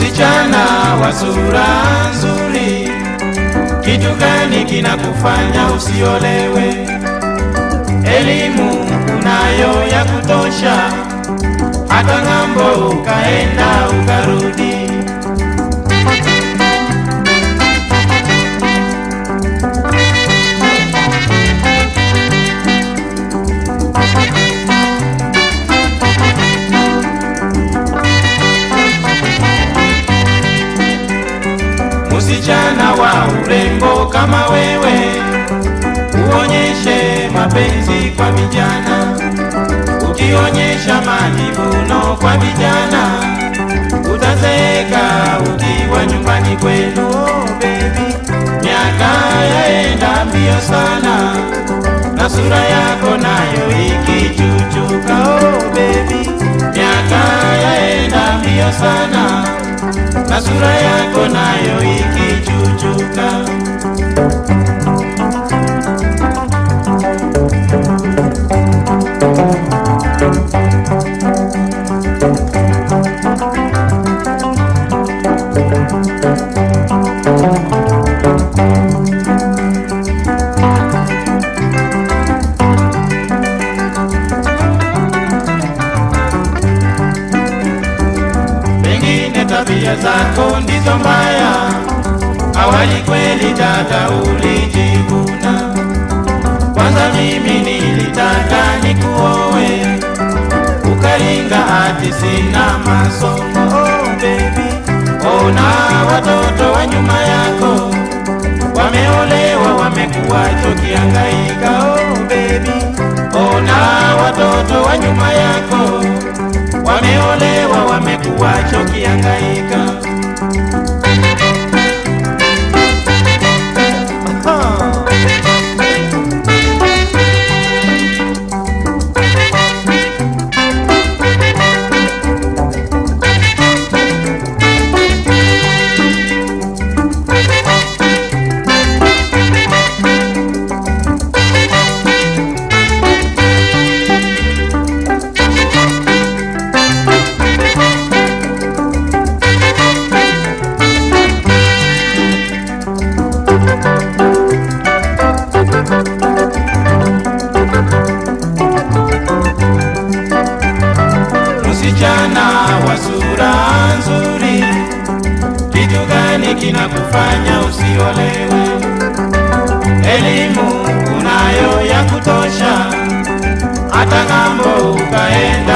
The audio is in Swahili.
Msichana wa sura nzuri, kitu gani kinakufanya usiolewe? Elimu Msichana wa urembo kama wewe, uonyeshe mapenzi kwa vijana. Ukionyesha majivuno kwa vijana, utazeeka ukiwa nyumbani kwenu. Oh, baby, miaka yaenda mbio sana na sura yako nayo ikichuchuka. Oh, baby, miaka yaenda mbio sana na sura yako nayo ikichuchuka. Tabia zako ndizo mbaya, awali kweli dada ulijivuna. Kwanza mimi nilitaka nikuowe, ukaringa ati sina masomo. Oh, baby, ona watoto wa nyuma yako wameolewa, wamekuwa chokiangaika. Oh, baby, ona watoto wa nyuma yako kuwa choki yangai wa nzuri, kitu gani kinakufanya usiolewe? Elimu unayo ya kutosha, hata ng'ambo ukaenda